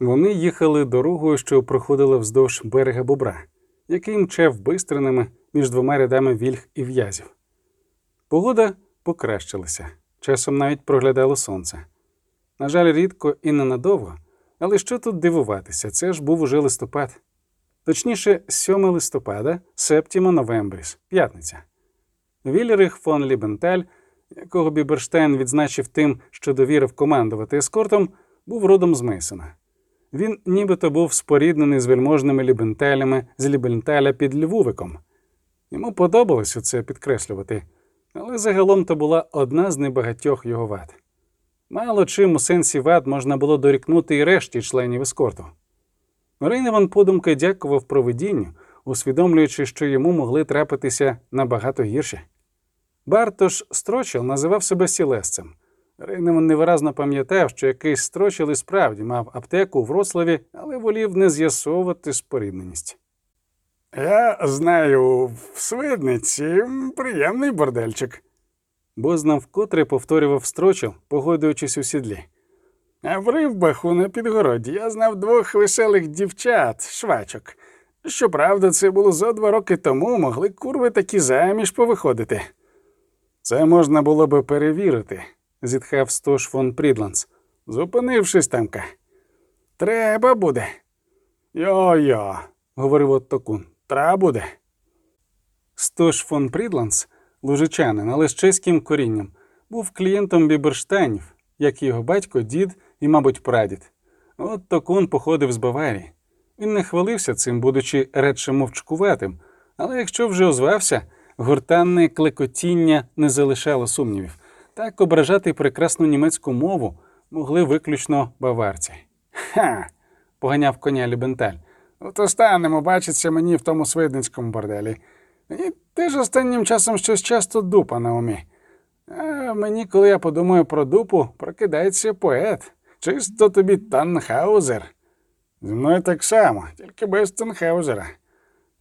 Вони їхали дорогою, що проходила вздовж берега бобра, який мчав бистринами між двома рядами вільг і в'язів. Погода покращилася, часом навіть проглядало сонце. На жаль, рідко і ненадовго, але що тут дивуватися, це ж був уже листопад. Точніше, 7 листопада, септіма новембріс, п'ятниця. Вільрих фон Лібенталь, якого Біберштейн відзначив тим, що довірив командувати ескортом, був родом з Мейсона. Він нібито був споріднений з вельможними лібенталями з Лібенталя під Львовиком. Йому подобалося це підкреслювати, але загалом то була одна з небагатьох його вад. Мало чим у сенсі вад можна було дорікнути і решті членів ескорту. Рейневан подумки дякував провидінню, усвідомлюючи, що йому могли трапитися набагато гірші. Бартош Строчел називав себе сілесцем. Рейневан невиразно пам'ятав, що якийсь строчел і справді мав аптеку у Вроцлаві, але волів не з'ясовувати спорідненість. Я знаю, в Свидниці приємний бордельчик. Бознам вкотре повторював строчел, погойдуючись у сідлі. А в Ривбаху на підгороді я знав двох веселих дівчат, швачок. Щоправда, це було зо два роки тому, могли курви такі заміж повиходити. Це можна було би перевірити, зітхав Стош фон Прідланс, зупинившись тамка. Треба буде. Йо-йо, говорив Оттокун. Треба буде. Стош фон Прідланс, лужичанин, але з чеським корінням, був клієнтом Біберштайнів, як і його батько, дід і, мабуть, прадід. Оттокун походив з Баварії. Він не хвалився цим, будучи радше мовчкуватим, але якщо вже озвався, гортанне клекотіння не залишало сумнівів. Так ображати прекрасну німецьку мову могли виключно баварці. Ха. поганяв коня Лібенталь. От останемо бачиться мені в тому свидницькому борделі. І теж останнім часом щось часто дупа на умі. А мені, коли я подумаю про дупу, прокидається поет. Чисто тобі Танхаузер. Зі мною так само, тільки без Танхаузера.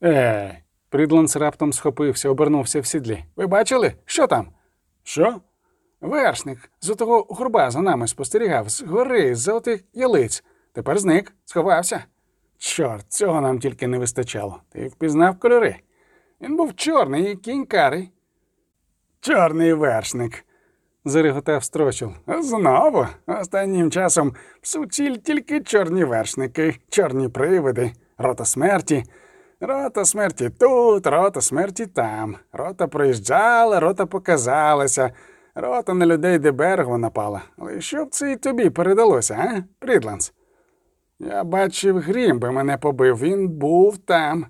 Ей, Прідланс раптом схопився, обернувся в сідлі. Ви бачили? Що там? Що? Вершник з отого гурба за нами спостерігав, з гори, з золотих ялиць. Тепер зник, сховався. Чорт, цього нам тільки не вистачало. Ти впізнав кольори. Він був чорний і кінь карий. Чорний вершник. зареготав строчил. Знову останнім часом всуціль тільки чорні вершники, чорні привиди, рота смерті. Рота смерті тут, рота смерті там. Рота проїжджала, рота показалася. Рота на людей де берегу напала. Але що б це і тобі передалося, а, Прідланс? Я бачив, грім би мене побив, він був там.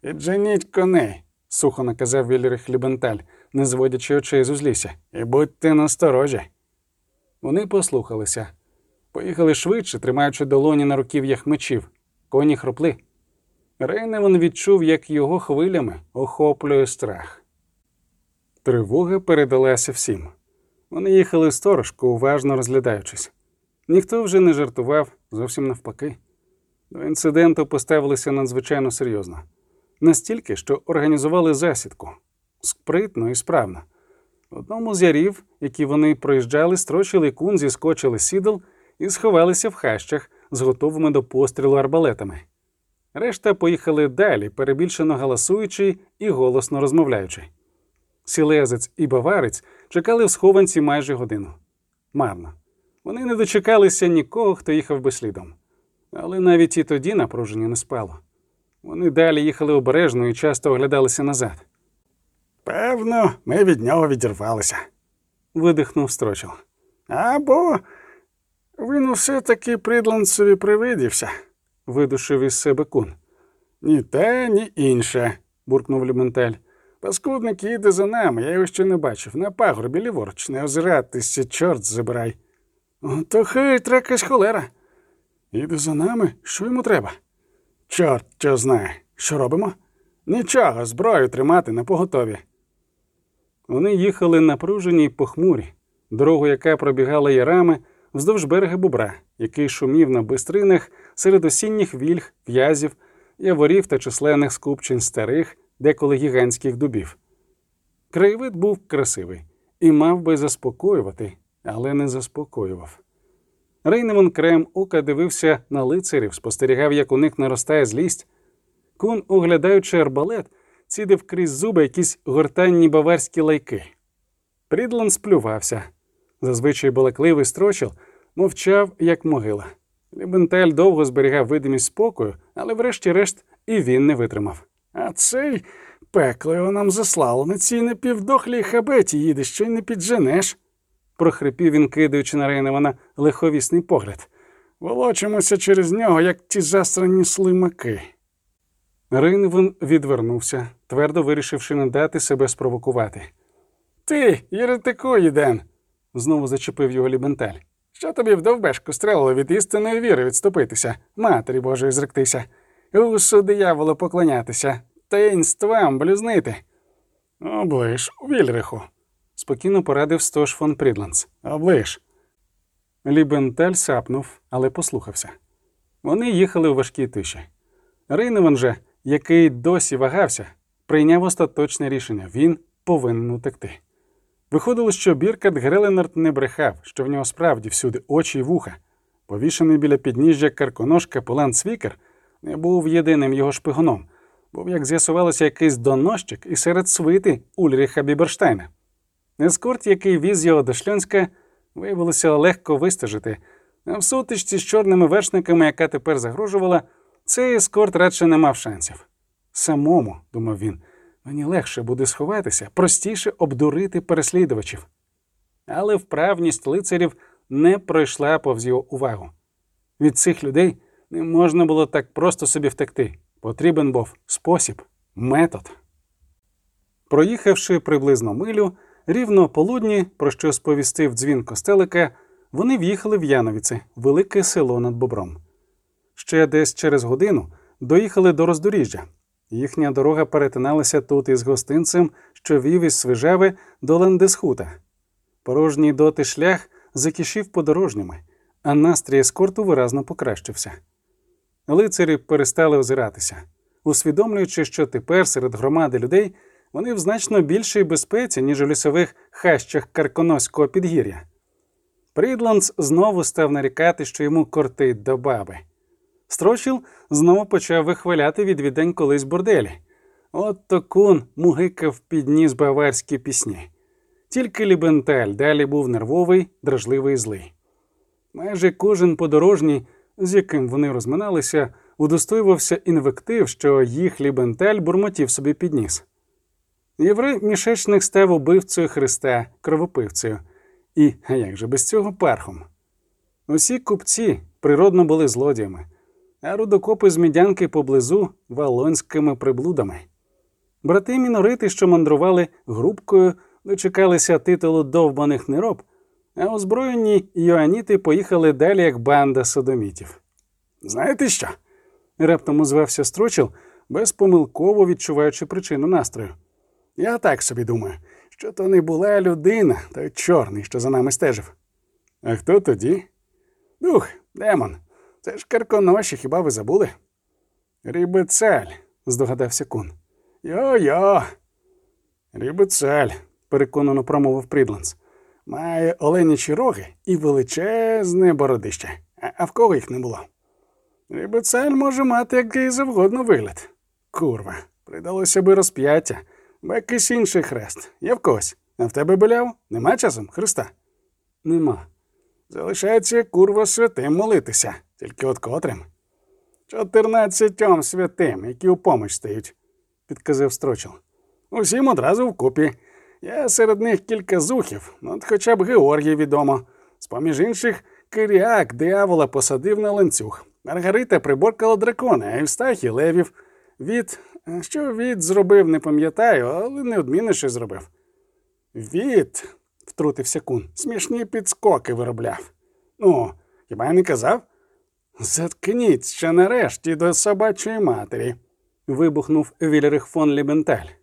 Підженіть коней, сухо наказав Вільрих Лібенталь, не зводячи очей з узлісся. і будьте насторожі. Вони послухалися. Поїхали швидше, тримаючи долоні на руків'ях мечів. Коні хропли. Рейневан відчув, як його хвилями охоплює страх. Тривога передалася всім. Вони їхали сторожко, уважно розглядаючись. Ніхто вже не жартував, зовсім навпаки. До інциденту поставилися надзвичайно серйозно. Настільки, що організували засідку спритно і справно. Одному з ярів, які вони проїжджали, строчили кун, зіскочили сідл і сховалися в хащах з готовими до пострілу арбалетами. Решта поїхали далі, перебільшено галасуючи і голосно розмовляючи. Сілезець і баварець чекали в схованці майже годину. Марно. Вони не дочекалися нікого, хто їхав би слідом. Але навіть і тоді напруження не спало. Вони далі їхали обережно і часто оглядалися назад. Певно, ми від нього відірвалися. Видихнув строчил. Або він усе таки придланцеві привидівся, видушив із себе кун. Ні те, ні інше, буркнув Ліменталь. Паскудник їде за нами, я його ще не бачив. На пагорбі ліворуч, не озиратися, чорт забирай. То хитра якась холера. Їде за нами, що йому треба? Чорт що знає, що робимо? Нічого, зброю тримати на поготові. Вони їхали напружені й похмурі, дорогу, яка пробігала ярами вздовж берега бубра, який шумів на бистринах серед осінніх вільг, в'язів, яворів та численних скупчень старих, деколи гігантських дубів. Краєвид був красивий і мав би заспокоювати, але не заспокоював. Рейневан краєм ока дивився на лицарів, спостерігав, як у них наростає злість. Кун, оглядаючи арбалет, цідив крізь зуби якісь гортанні баварські лайки. Прідлан сплювався. Зазвичай балакливий строчил мовчав, як могила. Лібентель довго зберігав видимість спокою, але врешті-решт і він не витримав. А цей пекло його нам заслало на цій непівдохлій хабеті їде, що й не підженеш. прохрипів він, кидаючи на Рейневана лиховісний погляд. Волочимося через нього, як ті засрані слимаки. Рейневан відвернувся, твердо вирішивши не дати себе спровокувати. Ти, єретику, Єден, Знову зачепив його лібенталь. що тобі в довбешку стрелило від істинної віри відступитися, матері Божої зректися, гусу дияволу поклонятися, таїнствам блюзнити. Оближ, Вільриху, Спокійно порадив Стош фон Прідланс. оближ. Лібенталь сапнув, але послухався. Вони їхали у важкій тиші. Рейневан же, який досі вагався, прийняв остаточне рішення він повинен утекти. Виходило, що Біркат Греленард не брехав, що в нього справді всюди очі й вуха. Повішений біля підніжжя Карконош капелан Цвікер не був єдиним його шпигуном, був, як з'ясувалося, якийсь доносчик і серед свити Ульріха Біберштайна. Ескорт, який віз його до Шльонська, виявилося легко вистежити, а в сутичці з чорними вершниками, яка тепер загрожувала, цей ескорт радше не мав шансів. Самому, думав він, мені легше буде сховатися, простіше обдурити переслідувачів. Але вправність лицарів не пройшла повз його увагу. Від цих людей не можна було так просто собі втекти. Потрібен був спосіб, метод. Проїхавши приблизно милю, рівно полудні, про що сповістив дзвін костелика, вони в'їхали в Яновіце, велике село над Бобром. Ще десь через годину доїхали до роздоріжжя. Їхня дорога перетиналася тут із гостинцем, що вів із Свижави до Ландесхута. Порожній доти шлях закішів подорожніми, а настрій ескорту виразно покращився. Лицарі перестали озиратися, усвідомлюючи, що тепер серед громади людей вони в значно більшій безпеці, ніж у лісових хащах Карконоського підгір'я. Прідландс знову став нарікати, що йому кортить до баби. Строчіл знову почав вихваляти відвідань колись борделі. От то кун мугикав підніс баварські пісні. Тільки Лібенталь далі був нервовий, дражливий і злий. Майже кожен подорожній, з яким вони розминалися, удостоювався інвектив, що їх Лібенталь бурмотів собі підніс. Єврей мішечник став убивцею Христа, кровопивцею, і, а як же без цього пархом? Усі купці природно були злодіями, а рудокопи з мідянки поблизу валонськими приблудами. Брати мінорити, що мандрували групкою, дочекалися титулу довбаних нероб, а озброєні йоаніти поїхали далі, як банда содомітів. Знаєте що? Раптом озвався Строчил, безпомилково відчуваючи причину настрою. Я так собі думаю, що то не була людина, той чорний, що за нами стежив. А хто тоді? Дух, демон. Це ж карконоші, хіба ви забули? Рібецаль, здогадався кун. Йо-йо. Рібецаль, переконано промовив Прідланс. Має оленячі роги і величезне бородище. А, в кого їх не було? Рібецаль може мати який завгодно вигляд. Курва, придалося би розп'яття, або якийсь інший хрест. Є в когось. А в тебе беляв? Нема часом Христа? Нема. Залишається курва святим молитися, тільки от котрим. Чотирнадцятьом святим, які у поміч стають, підказав строчил. Усім одразу вкупі. Є серед них кілька зухів, от хоча б Георгій відомо. З поміж інших Киріак диявола посадив на ланцюг. Маргарита приборкала дракона, а Евстахій левів. Від. Що від зробив, не пам'ятаю, але неодмінно щось зробив. Від, втрутився кун, смішні підскоки виробляв. Ну, хіба я не казав? Заткніться нарешті до собачої матері, вибухнув Вільрих фон Лібенталь.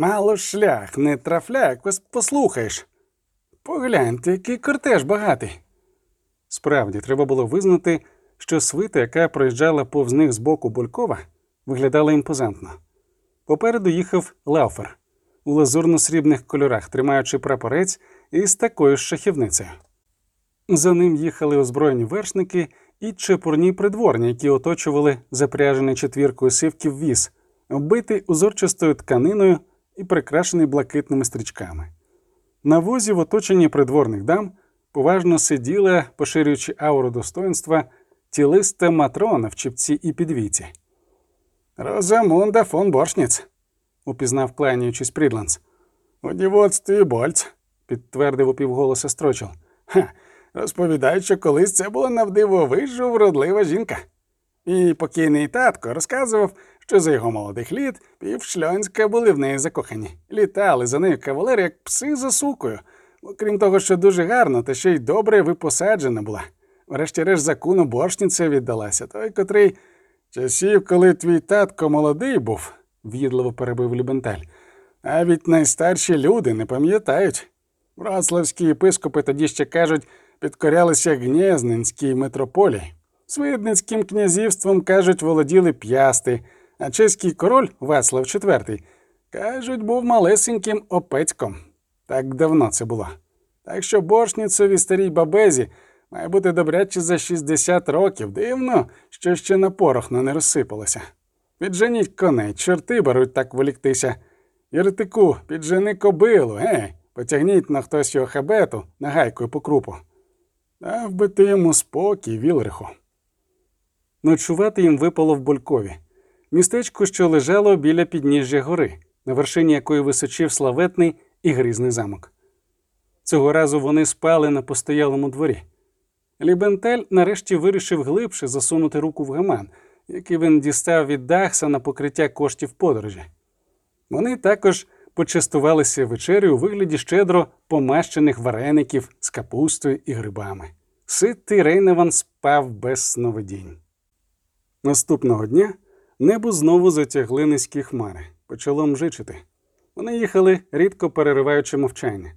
Мало шлях, не трафляк, ось послухаєш. Погляньте, який кортеж багатий. Справді, треба було визнати, що свита, яка проїжджала повз них з боку Булькова, виглядала імпозантно. Попереду їхав лауфер у лазурно-срібних кольорах, тримаючи прапорець із такою ж шахівницею. За ним їхали озброєні вершники і чепурні придворні, які оточували запряжений четвіркою сивків віз, оббитий узорчастою тканиною і прикрашений блакитними стрічками. На возі, в оточенні придворних дам, поважно сиділа, поширюючи ауру достоинства, тілиста матрона в чіпці і підвіці. Розамунда фон Боршніц. упізнав, кланяючись Прідланс. У дівоцтві Больц. Підтвердив упівголоса Строчил. Ха, розповідають, що колись це була навдивовижу вродлива жінка. І покійний татко розказував, що за його молодих літ півшльонська були в неї закохані. Літали за нею кавалери, як пси за сукою. Окрім того, що дуже гарно, та ще й добре випосаджена була. Врешті-решт закону боршниця віддалася, той, котрий часів, коли твій татко молодий був, в'їдливо перебив Любенталь. навіть найстарші люди не пам'ятають. Вроцлавські єпископи тоді ще кажуть, підкорялися Гнєзненській митрополії. Свидницьким князівством, кажуть, володіли п'ясти, а чеський король Вацлав IV, кажуть, був малесеньким опецьком. Так давно це було. Так що боршніцеві старій бабезі має бути добряче за 60 років. Дивно, що ще на порохно не розсипалося. Підженіть коней, чорти беруть так воліктися. Єретику, піджени кобилу, гей, потягніть на хтось його хабету нагайкою по крупу. Дав би ти йому спокій, Вілриху. Ночувати їм випало в Болькові, містечку, що лежало біля підніжжя гори, на вершині якої височив славетний і грізний замок. Цього разу вони спали на постоялому дворі. Лібентель нарешті вирішив глибше засунути руку в гаман, який він дістав від Дахса на покриття коштів подорожі. Вони також почастувалися вечерю у вигляді щедро помащених вареників з капустою і грибами. Ситий Рейневан спав без сновидінь. Наступного дня небо знову затягли низькі хмари, почало мжичити. Вони їхали, рідко перериваючи мовчання.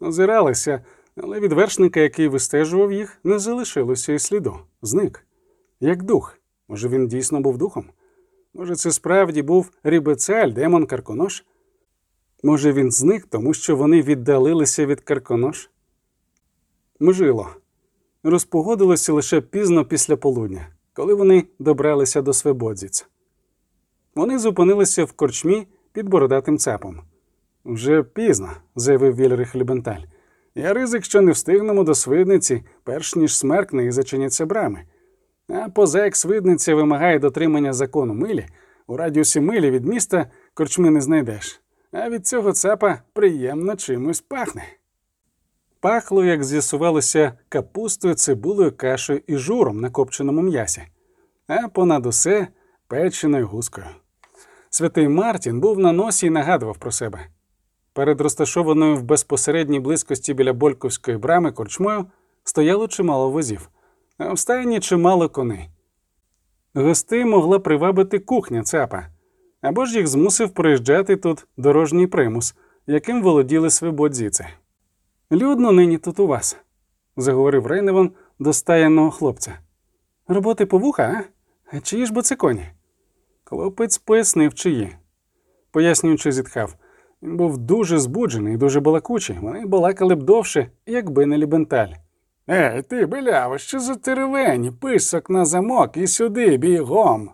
Озиралися, але від вершника, який вистежував їх, не залишилося і сліду. Зник. Як дух. Може, він дійсно був духом? Може, це справді був Рібецаль, демон Карконош? Може, він зник, тому що вони віддалилися від Карконош? Мжило. Розпогодилося лише пізно після полудня, коли вони добралися до Свебодзіць. Вони зупинилися в корчмі під бородатим цапом. Вже пізно, заявив Вільрих Любенталь. Я ризик, що не встигнемо до свидниці, перш ніж смеркне і зачиняться брами. А поза як свидниця вимагає дотримання закону милі, у радіусі милі від міста корчми не знайдеш. А від цього цапа приємно чимось пахне. Пахло, як з'ясувалося, капустою, цибулею, кашею і журом на копченому м'ясі, а понад усе печеною гускою. Святий Мартін був на носі і нагадував про себе. Перед розташованою в безпосередній близькості біля Больковської брами корчмою стояло чимало возів, а в стайні чимало коней. Гостей могла привабити кухня цапа, або ж їх змусив проїжджати тут дорожній примус, яким володіли свободзіці. Людно нині тут у вас, заговорив Рейневан до стаєного хлопця. Роботи по вуха? А чиї ж бо це коні? Хлопець пояснив, чиї. Пояснюючи, зітхав. Він був дуже збуджений і дуже балакучий. Вони балакали б довше, якби не лібенталь. Ей, ти, беляво, що за теревені, писок на замок і сюди бігом.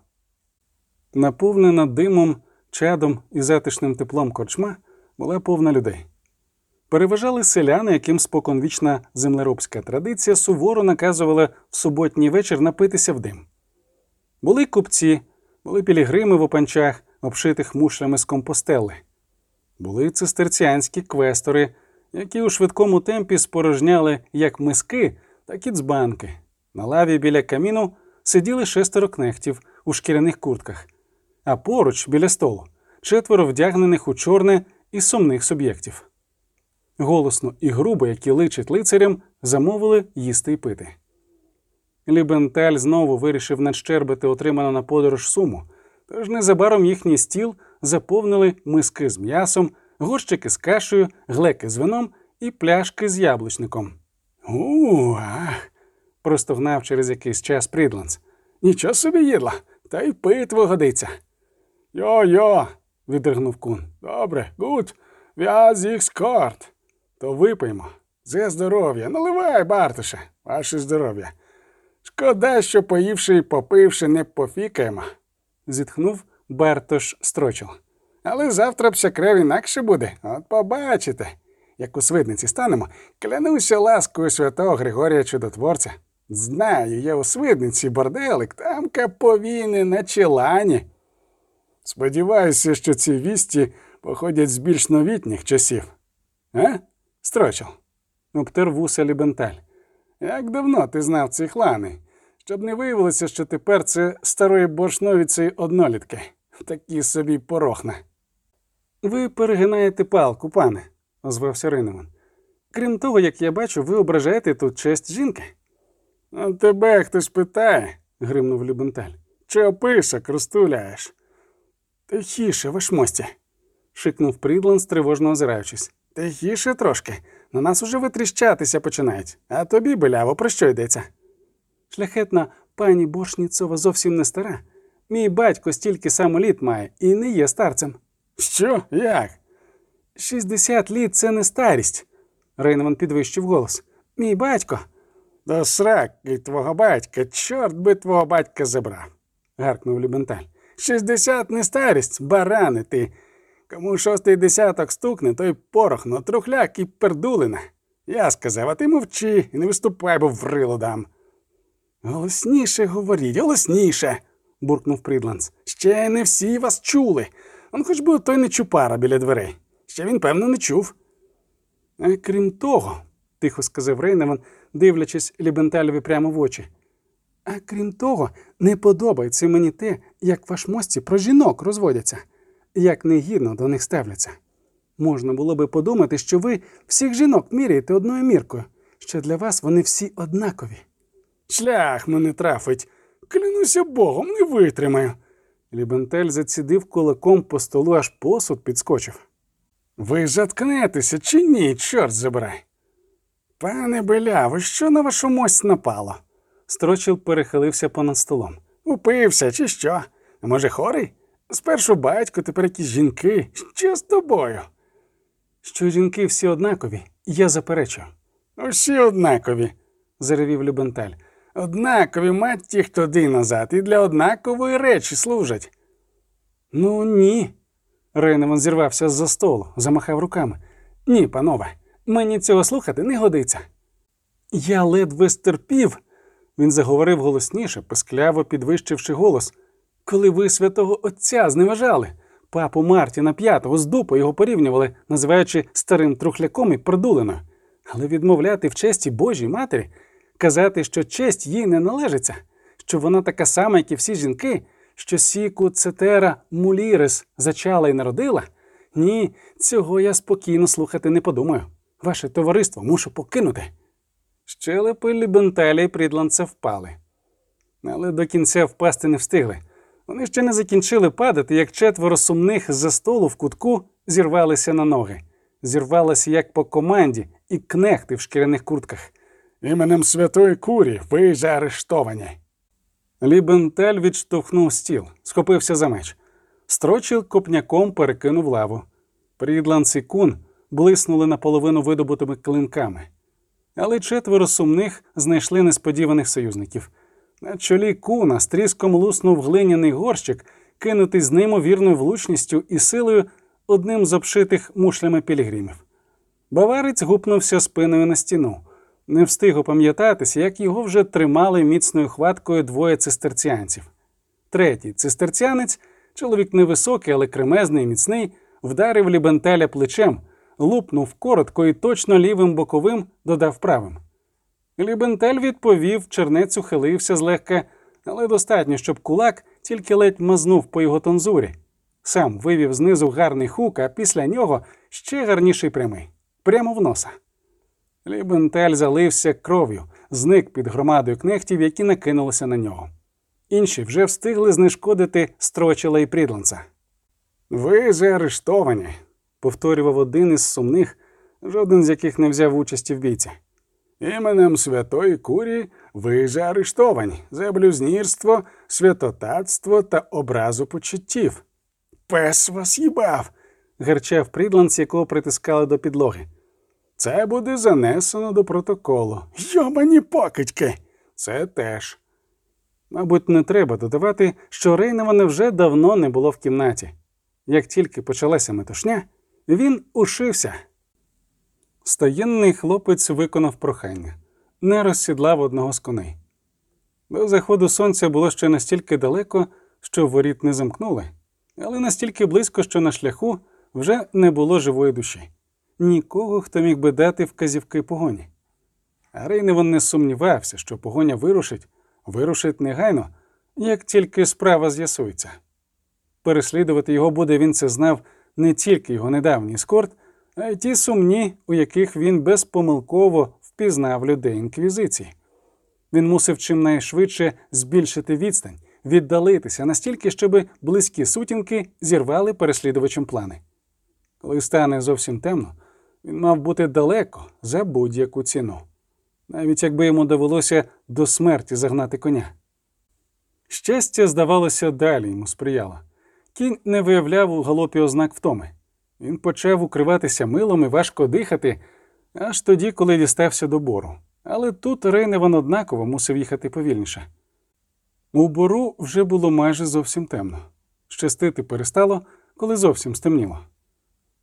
Наповнена димом, чадом і затишним теплом корчма була повна людей. Переважали селяни, яким споконвічна землеробська традиція суворо наказувала в суботній вечір напитися в дим. Були купці, були пілігрими в опанчах, обшитих мушлями з компостели. Були цистерціанські квестори, які у швидкому темпі спорожняли як миски, так і дзбанки. На лаві біля каміну сиділи шестеро кнехтів у шкіряних куртках, а поруч біля столу четверо вдягнених у чорне і сумних суб'єктів. Голосно і грубо, які личать лицарям, замовили їсти й пити. Лібенталь знову вирішив надщербити отриману на подорож суму, тож незабаром їхній стіл заповнили миски з м'ясом, горщики з кашею, глеки з вином і пляшки з яблучником. У, ах, Простогнав через якийсь час Прідланс. нічого собі їдла, та й питво годиться. Йо-йо, відригнув кун. добре, gut, wie's sich gehört. То випиймо. За здоров'я, наливай, Бартуше. Ваше здоров'я. Шкода, що поївши і попивши, не пофікаємо. зітхнув Бертош Строчил. Але завтра вся крев інакше буде. От побачите. Як у свидниці станемо, клянуся ласкою святого Григорія Чудотворця. Знаю, є у свидниці борделик, там каповіни на челані. Сподіваюся, що ці вісті походять з більш новітніх часів. А? Строчил. Обтер вуса Лібенталь. Як давно ти знав ці хлани? Щоб не виявилося, що тепер це старої боршновіці однолітки. Такі собі порохна. Ви перегинаєте палку, пане, озвався Рейнеман. Крім того, як я бачу, ви ображаєте тут честь жінки. А тебе хтось питає, гримнув Любенталь. чи описок розтуляєш? Тихіше, вашмості, шикнув Прідланд, тривожно озираючись. Тихіше трошки. На нас уже витріщатися починають. А тобі, биляво, про що йдеться? Шляхетна пані Боршніцова зовсім не стара. Мій батько стільки само літ має і не є старцем. Що? Як? 60 літ це не старість. Рейнман підвищив голос. Мій батько. До сраки твого батька, чорт би твого батька забрав. гаркнув Любенталь. Шістдесят не старість, барани ти. Кому шостий десяток стукне, той порохно, трухляк і пердулина. Я сказав, а ти мовчи і не виступай, бо врило дам. Голосніше говоріть, голосніше. буркнув Прідланс. Ще не всі вас чули. Он хоч би той не чупара біля дверей. Ще він, певно, не чув. А крім того, тихо сказав Рейневан, дивлячись Лібенталеві прямо в очі. А крім того, не подобається мені те, як ваш мості про жінок розводяться, як негідно до них ставляться. Можна було би подумати, що ви всіх жінок міряєте одною міркою, що для вас вони всі однакові. Шлях мене трафить. Клянуся Богом, не витримаю. Лібентель зацідив кулаком по столу, аж посуд підскочив. Ви заткнетеся чи ні, чорт забирай. Пане Беляво, що на вашу мость напало? Строчил перехилився понад столом. Упився, чи що? Може, хорий? Спершу батько, тепер якісь жінки. Що з тобою? Що жінки всі однакові, я заперечую, Усі однакові. заревів Любенталь. Однакові, мать ті, хто ди назад, і для однакової речі служать. Ну ні. Рейневан зірвався з-за столу, замахав руками. Ні, панове, мені цього слухати не годиться. Я ледве стерпів, він заговорив голосніше, пискляво підвищивши голос. Коли ви святого Отця зневажали, папу Мартіна п'ятого з дупу його порівнювали, називаючи старим трухляком і продуленою. Але відмовляти в честі Божій матері, казати, що честь їй не належиться, що вона така сама, як і всі жінки, що сіку цетера мулірес зачала і народила? Ні, цього я спокійно слухати не подумаю. Ваше товариство мушу покинути. Щелепи Лібентеля і Прідланца впали. Але до кінця впасти не встигли. Вони ще не закінчили падати, як четверо сумних з-за столу в кутку зірвалися на ноги. Зірвалися як по команді, і кнехти в шкіряних куртках. Іменем Святої Курі ви заарештовані. Лібентель відштовхнув стіл, схопився за меч. Строчил копняком перекинув лаву. Прідланц і кун блиснули наполовину видобутими клинками. Але четверо сумних знайшли несподіваних союзників. На чолі куна з тріском луснув глиняний горщик, кинутий з неймовірною влучністю і силою одним з обшитих мушлями пілігримів. Баварець гупнувся спиною на стіну. Не встиг опам'ятатися, як його вже тримали міцною хваткою двоє цистерціанців. Третій цистерціанець, чоловік невисокий, але кремезний і міцний, вдарив лібентеля плечем, лупнув коротко і точно лівим боковим додав правим. Лібентель відповів, чернець ухилився злегка, але достатньо, щоб кулак тільки ледь мазнув по його тонзурі. Сам вивів знизу гарний хук, а після нього ще гарніший прямий, прямо в носа. Лібентель залився кров'ю, зник під громадою кнехтів, які накинулися на нього. Інші вже встигли знешкодити строчила і прідланца. Ви заарештовані. Повторював один із сумних, жоден з яких не взяв участі в бійці. Іменем Святої Курі ви заарештовані за блюзнірство, святотатство та образу почуттів. Пес вас їбав. Гарчав прідланц, якого притискали до підлоги. Це буде занесено до протоколу. Йомані покидьки! Це теж. Мабуть, не треба додавати, що Рейневана вже давно не було в кімнаті. Як тільки почалася метушня, він ушився. Стоєнний хлопець виконав прохання, не розсідлав одного з коней. До заходу сонця було ще настільки далеко, що воріт не замкнули, але настільки близько, що на шляху вже не було живої душі. Нікого, хто міг би дати вказівки погоні. Рейневан не сумнівався, що погоня вирушить, вирушить негайно, як тільки справа з'ясується. Переслідувати його буде, він це знав не тільки його недавній скорт, а й ті сумні, у яких він безпомилково впізнав людей інквізиції. Він мусив чимнайшвидше збільшити відстань, віддалитися настільки, щоб близькі сутінки зірвали переслідувачем плани. Коли стане зовсім темно, він мав бути далеко за будь-яку ціну, навіть якби йому довелося до смерті загнати коня. Щастя, здавалося, далі йому сприяло. Кінь не виявляв у галопі ознак втоми. Він почав укриватися милом і важко дихати, аж тоді, коли дістався до бору. Але тут Рейневан однаково мусив їхати повільніше. У бору вже було майже зовсім темно. Щастити перестало, коли зовсім стемніло.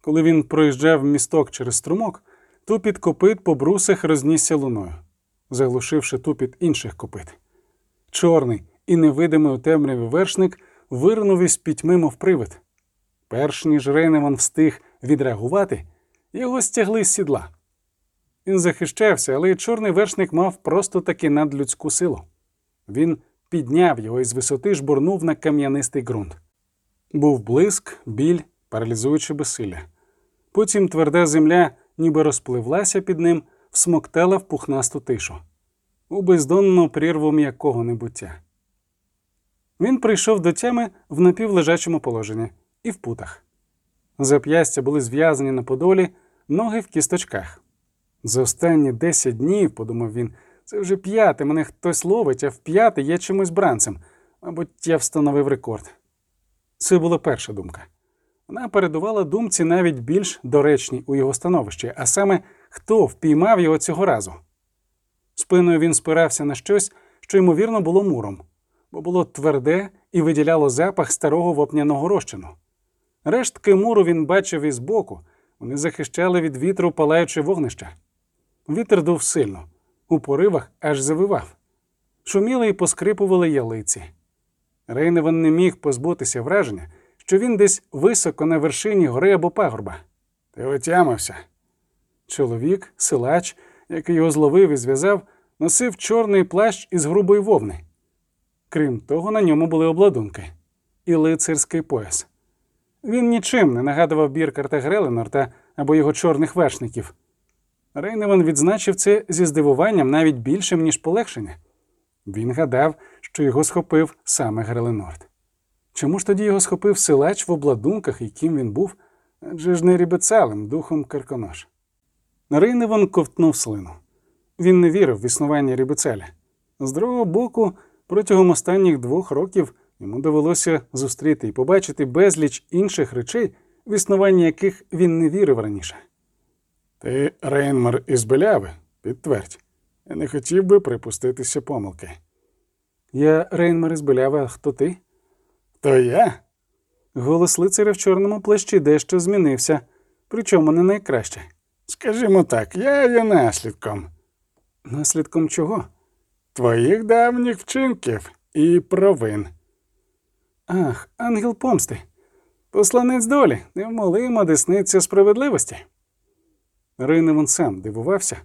Коли він проїжджав місток через струмок, тупіт копит по брусах рознісся луною, заглушивши тупіт інших копит. Чорний і невидимий у темряві вершник вирнув із пітьми, мов привид. Перш ніж Рейневан встиг відреагувати, його стягли з сідла. Він захищався, але чорний вершник мав просто таки надлюдську силу. Він підняв його із висоти, жбурнув на кам'янистий ґрунт. Був блиск, біль, паралізуючи безсилля. Потім тверда земля ніби розпливлася під ним, всмоктала в пухнасту тишу, у бездонну прірву м'якого небуття. Він прийшов до тями в напівлежачому положенні і в путах. Зап'ястя були зв'язані на подолі, ноги в кісточках. За останні десять днів, подумав він, це вже п'яте, мене хтось ловить, а в п'яте є чимось бранцем. Мабуть, я встановив рекорд. Це була перша думка. Вона передувала думці навіть більш доречній у його становищі, а саме хто впіймав його цього разу. Спиною він спирався на щось, що ймовірно було муром, бо було тверде і виділяло запах старого вопняного розчину. Рештки муру він бачив із боку, вони захищали від вітру палаюче вогнище. Вітер дув сильно, у поривах аж завивав. Шуміли і поскрипували ялиці. Рейневан не міг позбутися враження, що він десь високо на вершині гори або пагорба. Ти отямився. Чоловік, силач, який його зловив і зв'язав, носив чорний плащ із грубої вовни. Крім того, на ньому були обладунки і лицарський пояс. Він нічим не нагадував Біркарта Греленорта або його чорних вершників. Рейневан відзначив це зі здивуванням навіть більшим, ніж полегшення. Він гадав, що його схопив саме Греленорд. Чому ж тоді його схопив силач в обладунках, яким він був, адже ж не рібецалем, духом Карконош? Рейневан ковтнув слину. Він не вірив в існування рібецеля. З другого боку, протягом останніх двох років йому довелося зустріти і побачити безліч інших речей, в існуванні яких він не вірив раніше. Ти Рейнмар із Беляви, підтвердь. Я не хотів би припуститися помилки. Я Рейнмар із Беляви, а хто ти? То я? Голос лицаря в чорному плащі дещо змінився, причому не найкраще. Скажімо так, я є наслідком Наслідком чого? твоїх давніх вчинків і провин. Ах, ангел помсти. Посланець долі, невмолима десниця справедливості. Рейневан сам дивувався,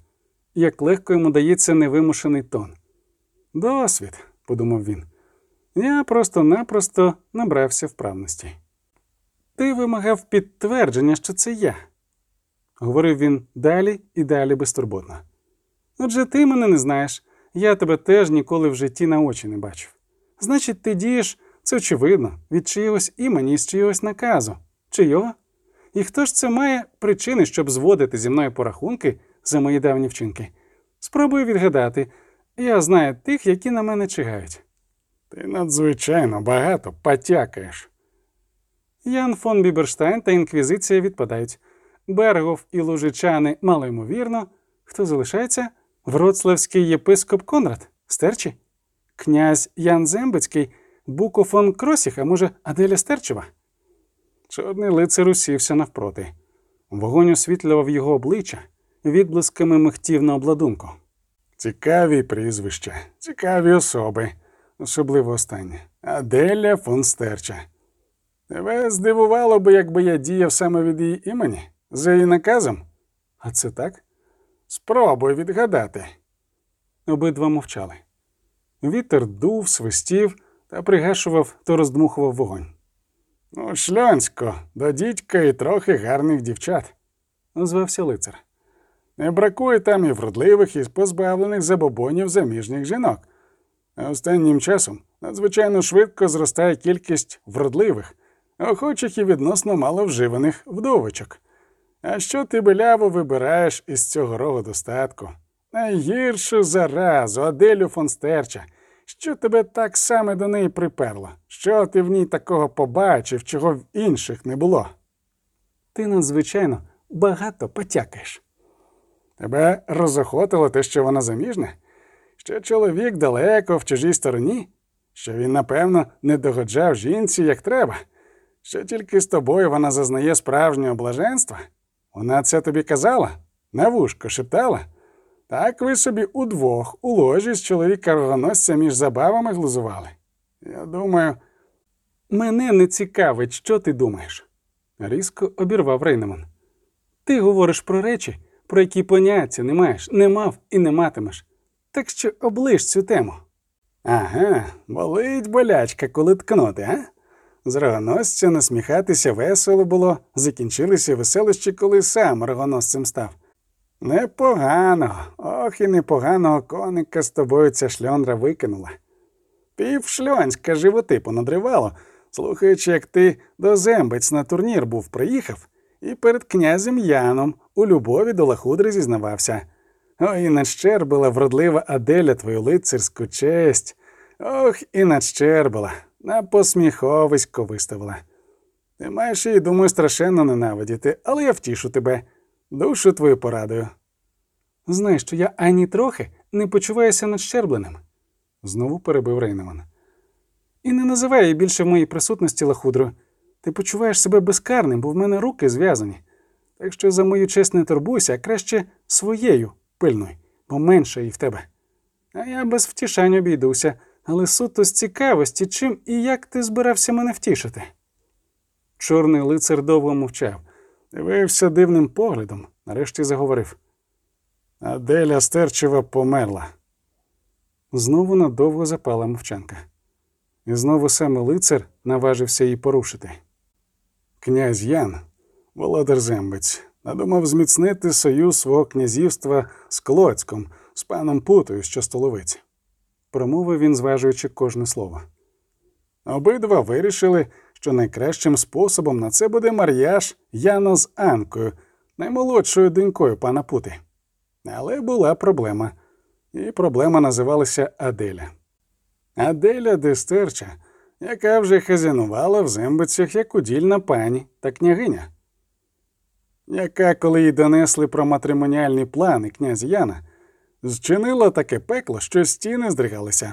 як легко йому дається невимушений тон. Досвід, подумав він. Я просто-напросто набрався вправності. Ти вимагав підтвердження, що це я, говорив він далі і далі безтурботно. Отже, ти мене не знаєш, я тебе теж ніколи в житті на очі не бачив. Значить, ти дієш, це очевидно, від чиїгось імені з чиїгось наказу. Чийого? І хто ж це має причини, щоб зводити зі мною порахунки за мої давні вчинки? Спробую відгадати. Я знаю тих, які на мене чигають. Ти надзвичайно багато потякаєш. Ян фон Біберштайн та інквізиція відпадають. Бергов і лужичани малоймовірно. Хто залишається? Вроцлавський єпископ Конрад, Стерчі, князь Ян Зембицький, Буко фон Кросіх, може, Аделя Стерчева? Чорний лицар усівся навпроти. Вогонь освітлював його обличчя, відблисками михтів на обладунку. Цікаві прізвища, цікаві особи, особливо останнє. Аделя фон Стерча. Тебе здивувало би, якби я діяв саме від її імені, за її наказом? А це так? Спробуй відгадати. Обидва мовчали. Вітер дув, свистів та пригашував то роздмухував вогонь. Ну, шльонсько, до дідька і трохи гарних дівчат. Озвався лицар. Не бракує там і вродливих, і позбавлених забобонів заміжніх жінок. Останнім часом надзвичайно швидко зростає кількість вродливих, охочих і відносно маловживаних вдовичок. А що ти беляво вибираєш із цього рогу достатку? Найгіршу заразу, Аделю фон Стерча. Що тебе так саме до неї приперло? Що ти в ній такого побачив, чого в інших не було? Ти надзвичайно багато потякаєш. Тебе розохотило те, що вона заміжна? Що чоловік далеко в чужій стороні? Що він, напевно, не догоджав жінці, як треба? Що тільки з тобою вона зазнає справжнього блаженства? Вона це тобі казала? На вушко шептала? Так ви собі удвох у ложі з чоловіка рогоносця між забавами глузували. Я думаю, Мене не цікавить, що ти думаєш. Різко обірвав Рейнеман. Ти говориш про речі, про які поняття не маєш, не мав і не матимеш. Так що оближ цю тему. ага, болить болячка, коли ткнути, а? З рогоносця насміхатися весело було, закінчилися веселощі, коли сам рогоносцем став. Непоганого, ох і непоганого коника з тобою ця шльондра викинула. Пів шльонська животи понадривало, слухаючи, як ти до зембець на турнір був приїхав, і перед князем Яном у любові до лахудри зізнавався. Ой, і надщербила вродлива Аделя твою лицарську честь. Ох, і надщербила, на посміховисько виставила. Ти маєш її, думаю, страшенно ненавидіти, але я втішу тебе, душу твою порадую. Знаєш, що я ані трохи не почуваюся надщербленим. Знову перебив Рейнеман. І не називай її більше в моїй присутності лахудрою. Ти почуваєш себе безкарним, бо в мене руки зв'язані. Так що за мою честь не турбуйся, а краще своєю пильнуй, бо менше її в тебе. А я без втішань обійдуся, але суто з цікавості, чим і як ти збирався мене втішити. Чорний лицар довго мовчав, Дивився дивним поглядом, нарешті заговорив. Аделя Стерчева померла. Знову надовго запала мовчанка. І знову саме лицар наважився її порушити. Князь Ян, володар Зембець, надумав зміцнити союз свого князівства з Клоцьком, з паном Путою, що столовиці. Промовив він, зважуючи кожне слово. Обидва вирішили, що найкращим способом на це буде мар'яж Яна з Анкою, наймолодшою донькою пана Пути. Але була проблема, і проблема називалася Аделя. Аделя Дестерча, яка вже хазянувала в зембицях як удільна пані та княгиня, яка, коли їй донесли про матримоніальні плани князя Яна, зчинила таке пекло, що стіни здригалися.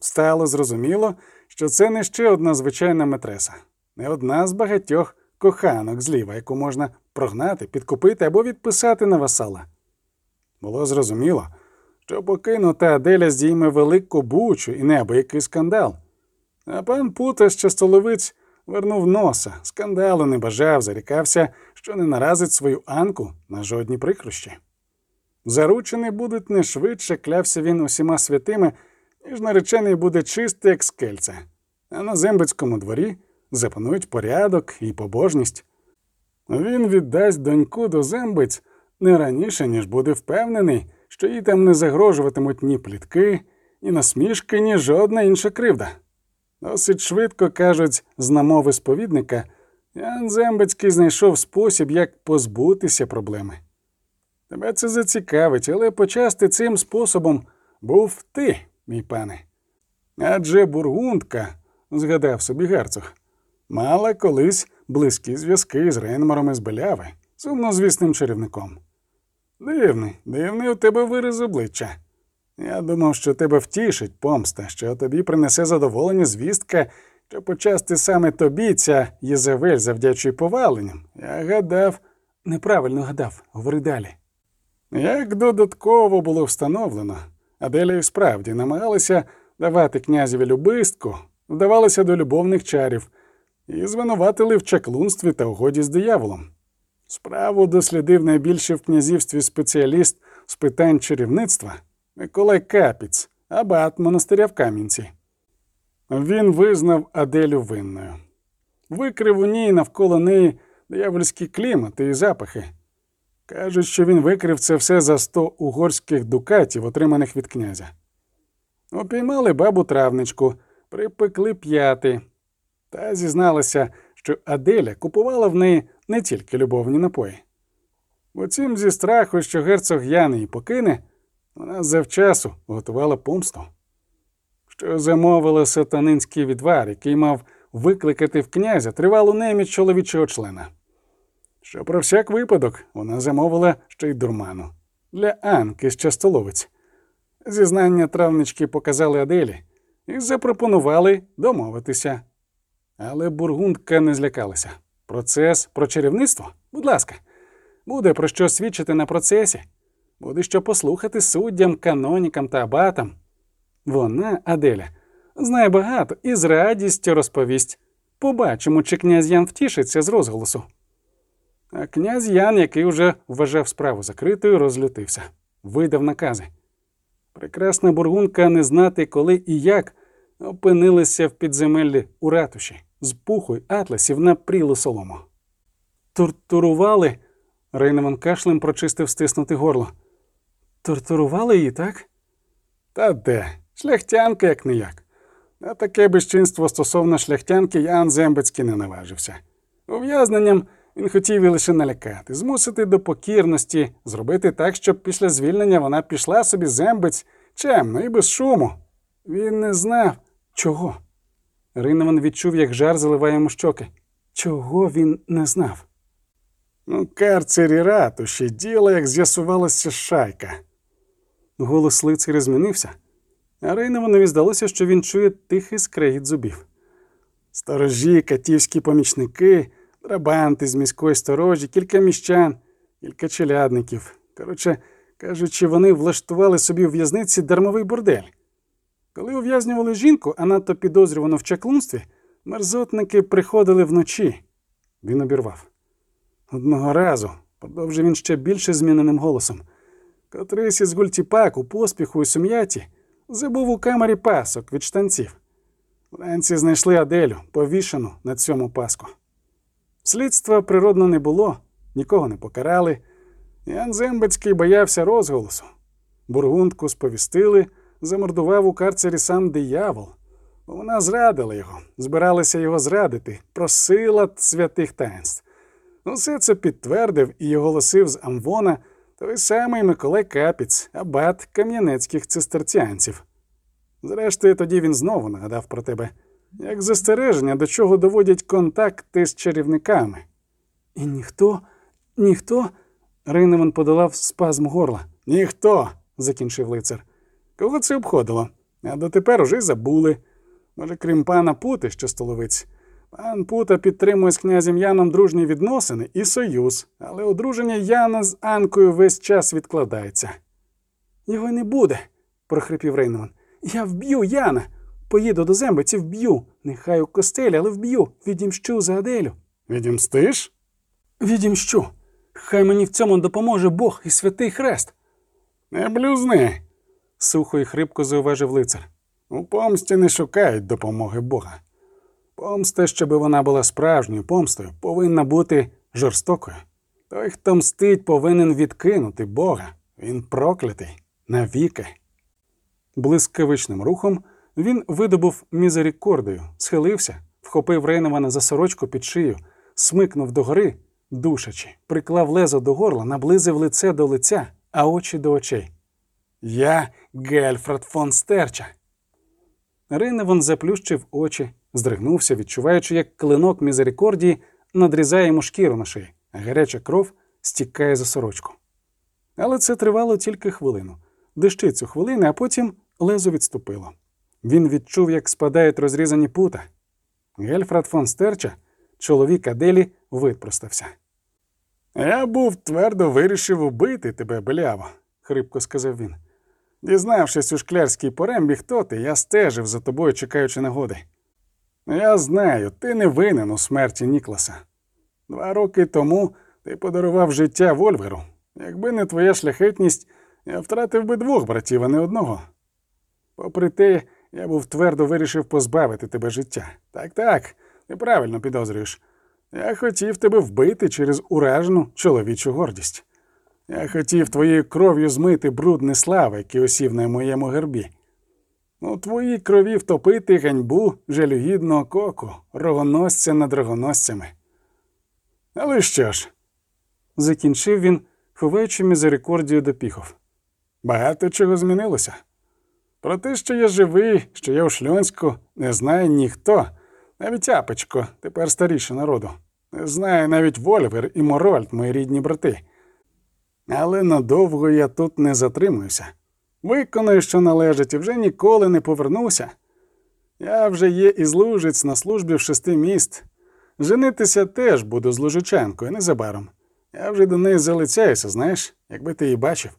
Стало зрозуміло, що це не ще одна звичайна метреса, не одна з багатьох коханок зліва, яку можна прогнати, підкупити або відписати на васала. Було зрозуміло, що покинута Аделя здійме велику бучу і неабиякий скандал. А пан Пута з частоловиць вернув носа, скандалу не бажав, зарікався, що не наразить свою анку на жодні прикрощі. Заручені будуть не швидше, клявся він усіма святими, ніж наречений буде чистий, як скельце, а на зембицькому дворі запанують порядок і побожність. Він віддасть доньку до зембиць не раніше, ніж буде впевнений, що їй там не загрожуватимуть ні плітки, ні насмішки, ні жодна інша кривда. Досить швидко кажуть, з намови сповідника, Ян Зембицький знайшов спосіб, як позбутися проблеми. Тебе це зацікавить, але почасти цим способом був ти, мій пане. Адже бургундка, згадав собі герцог, мала колись близькі зв'язки з Рейнмаром із Беляви, сумнозвісним чарівником. Дивний, дивний у тебе вираз обличчя. Я думав, що тебе втішить помста, що тобі принесе задоволення звістка, що почасти саме тобі ця Єзавель завдячує поваленням. Я гадав, неправильно гадав, говори далі. Як додатково було встановлено, Аделя і справді намагалася давати князеві любистку, вдавалася до любовних чарів і звинуватили в чаклунстві та угоді з дияволом. Справу дослідив найбільший в князівстві спеціаліст з питань чарівництва Миколай Капіц, абат монастиря в Кам'янці. Він визнав Аделю винною. Викрив у ній навколо неї диявольські клімати і запахи. Кажуть, що він викрив це все за сто угорських дукатів, отриманих від князя. Упіймали бабу травничку, припекли п'яти, та зізналася, що Аделя купувала в неї не тільки любовні напої. Утім, зі страху, що герцог Ян її покине, вона завчасу готувала помсту, що замовила сатанинський відвар, який мав викликати в князя тривалу неміч чоловічого члена. Що про всяк випадок вона замовила ще й дурману для Анки з частоловиць. Зізнання травнички показали Аделі і запропонували домовитися. Але бургундка не злякалася. Процес про чарівництво? Будь ласка, буде про що свідчити на процесі, буде що послухати суддям, канонікам та абатам. Вона, Аделя, знає багато і з радістю розповість. Побачимо, чи князь Ян втішиться з розголосу. А князь Ян, який уже вважав справу закритою, розлютився, видав накази. Прекрасна бургунка не знати, коли і як опинилися в підземеллі у ратуші з пуху й атласів на прілу солому. Тортурували. Рейневан кашлем прочистив стиснути горло. Тортурували її, так? Та де? Шляхтянка як не як. На таке безчинство стосовно шляхтянки Ян Зембецький не наважився. Ув'язненням він хотів її лише налякати, змусити до покірності, зробити так, щоб після звільнення вона пішла собі зембець чемно і без шуму. Він не знав, чого. Ринеман відчув, як жар заливає йому щоки. Чого він не знав? Ну, карцері ратуші, діло, як з'ясувалася шайка. Голос лицаря змінився, а Рейневанові здалося, що він чує тихий скрегіт зубів. Сторожі, катівські помічники, драбанти з міської сторожі, кілька міщан, кілька челядників. Коротше кажучи, вони влаштували собі у в'язниці дармовий бордель. Коли ув'язнювали жінку, а надто підозрювану в чаклунстві, мерзотники приходили вночі. Він обірвав. Одного разу, продовжив він ще більше зміненим голосом, котрийсь із гультіпак у поспіху і сум'яті забув у камері пасок від штанців. Вранці знайшли Аделю, повішену на цьому паску. Слідства природно не було, нікого не покарали. Ян Зембецький боявся розголосу. Бургундку сповістили, замордував у карцері сам диявол. Вона зрадила його, збиралася його зрадити, просила святих таїнств. Усе це підтвердив і оголосив з Амвона той самий Миколай Капіц, абат кам'янецьких цистерціанців. Зрештою, тоді він знову нагадав про тебе, як застереження, до чого доводять контакти з чарівниками. І ніхто, ніхто. Рейневан подолав спазм горла. Ніхто, закінчив лицар. Кого це обходило? А дотепер уже й забули. Може, крім пана Пути, що столовиць. Пан Пута підтримує з князем Яном дружні відносини і союз, але одруження Яна з Анкою весь час відкладається. Його не буде, прохрипів Рейнман. Я вб'ю Яна. Поїду до зембиці, вб'ю. Нехай у костелі, але вб'ю. Відімщу за Аделю. Відімстиш? Відімщу. Хай мені в цьому допоможе Бог і святий хрест. Не блюзни, сухо і хрипко зауважив лицар. У помсті не шукають допомоги Бога. Помста, щоб вона була справжньою помстою, повинна бути жорстокою. Той, хто мстить, повинен відкинути Бога. Він проклятий навіки. Блискавичним рухом він видобув мізерікордою, схилився, вхопив Рейнована за сорочку під шию, смикнув догори, душачи, приклав лезо до горла, наблизив лице до лиця, а очі до очей. Я Гельфред фон Стерча. Рейневан заплющив очі, здригнувся, відчуваючи, як клинок мізерикордії надрізає йому шкіру на шиї, а гаряча кров стікає за сорочку. Але це тривало тільки хвилину, дещицю хвилини, а потім лезо відступило. Він відчув, як спадають розрізані пута. Гельфред фон Стерча, чоловік Аделі, випростався. Я був твердо вирішив убити тебе, беляво, Хрипко сказав він. Дізнавшись у шклярській порембі, хто ти, я стежив за тобою, чекаючи нагоди. Я знаю, ти не винен у смерті Нікласа. Два роки тому ти подарував життя Вольверу. Якби не твоя шляхетність, я втратив би двох братів, а не одного. Попри те, я був твердо вирішив позбавити тебе життя. Так, так, ти правильно підозрюєш. Я хотів тебе вбити через уражену чоловічу гордість. Я хотів твоєю кров'ю змити бруд неслави, який осів на моєму гербі. У твоїй крові втопити ганьбу жалюгідного коку, рогоносця над рогоносцями. Але що ж, Закінчив він, ховаючи мізерикордію до піхов. багато чого змінилося. Про те, що я живий, що я у Шльонську, не знає ніхто, навіть Апечко, тепер старіше народу. Не знає навіть Вольвер і Морольд, мої рідні брати. Але надовго я тут не затримуюся. Виконую, що належить, і вже ніколи не повернуся. Я вже є із Лужиць на службі в шести міст. Женитися теж буду з Лужичанкою незабаром. Я вже до неї залицяюся, знаєш, якби ти її бачив.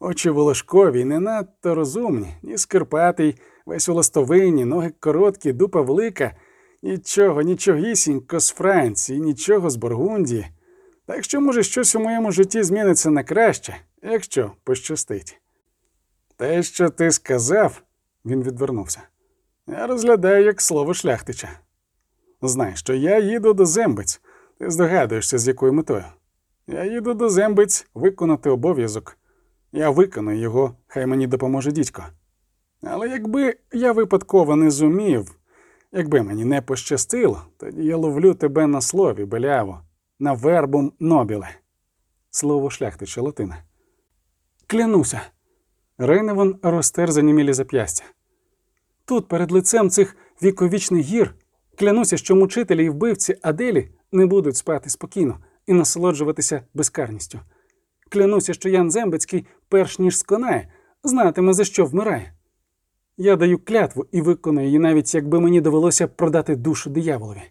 Очі волошкові, не надто розумні, ні скирпатий, весь у ластовині, ноги короткі, дупа велика, нічого, нічогісінько з Франції, нічого з Бургундії. Так що, може, щось у моєму житті зміниться на краще, якщо пощастить. Те, що ти сказав, він відвернувся. Я розглядаю як слово шляхтича. Знай, що я їду до зембиць. Ти здогадуєшся, з якою метою. Я їду до зембиць виконати обов'язок. Я виконую його, хай мені допоможе дідько. Але якби я випадково не зумів, якби мені не пощастило, тоді я ловлю тебе на слові, беляво, на вербум нобіле. Слово шляхтича латина. Клянуся. Рейневан розтер занімілі зап'ястя. Тут, перед лицем цих віковічних гір, клянуся, що мучителі і вбивці Аделі не будуть спати спокійно і насолоджуватися безкарністю. Клянуся, що Ян Зембецький, перш ніж сконає, знатиме, за що вмирає. Я даю клятву і виконую її, навіть якби мені довелося продати душу дияволові.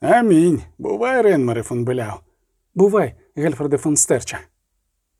Амінь. Бувай, Ренмере фон Беляв. Бувай, Гельфреде фон Стерча.